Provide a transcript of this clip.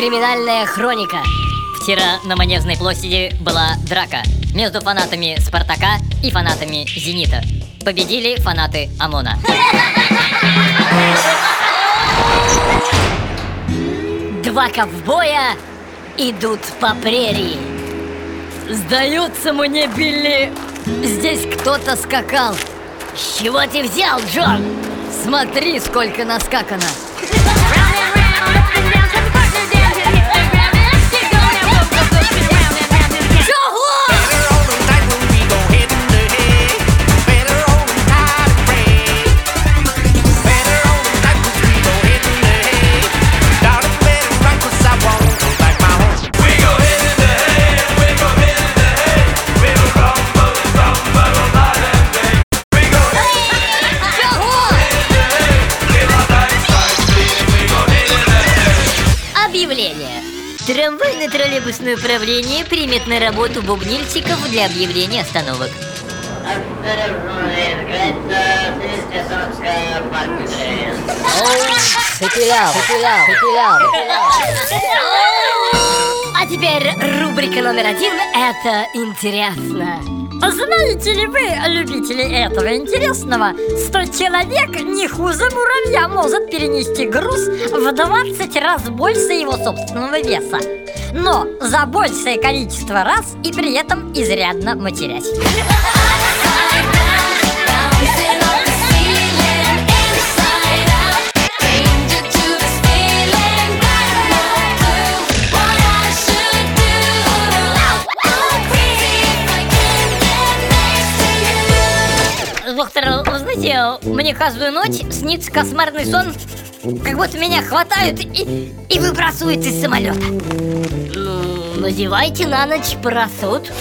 Криминальная хроника. Вчера на Манежной площади была драка между фанатами Спартака и фанатами Зенита. Победили фанаты ОМОНа. Два ковбоя идут по прерии. Сдается мне, Билли, здесь кто-то скакал. С чего ты взял, Джон? Смотри, сколько наскакано. Объявление. Трамвайно-троллейбусное управление примет на работу бубнильщиков для объявления остановок. А теперь рубрика номер один – это интересно. Знаете ли вы, любители этого интересного, что человек не хуже муравья может перенести груз в 20 раз больше его собственного веса, но за большее количество раз и при этом изрядно матерясь. Доктор, знаете, мне каждую ночь снится кошмарный сон, как будто меня хватают и, и выбрасывают из самолета. Ну, надевайте на ночь парашют.